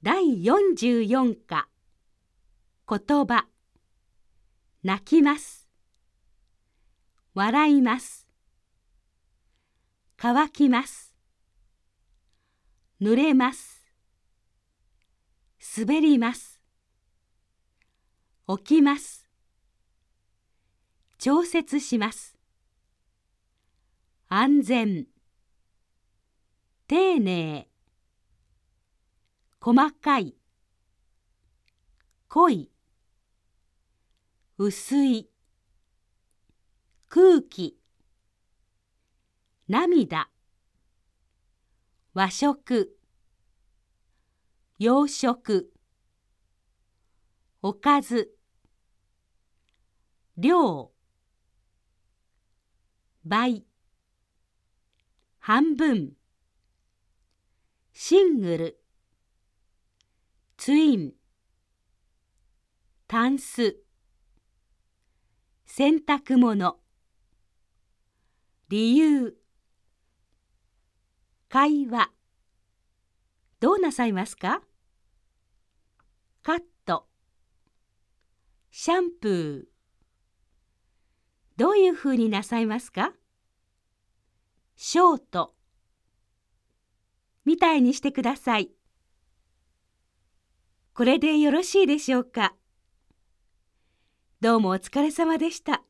第44課。言葉。泣きます。笑います。乾きます。濡れます。滑ります。起きます。調節します。安全。丁寧。細かい。濃い。薄い。空気。涙。和食。洋食。おかず。量。倍。半分。シングル。ツインタンス。洗濯物。理由。会話。どうなさいますか？カット。シャンプー。どういうふうになさいますか？ショート。みたいにしてください。これでよろしいでしょうか。どうもお疲れ様でした。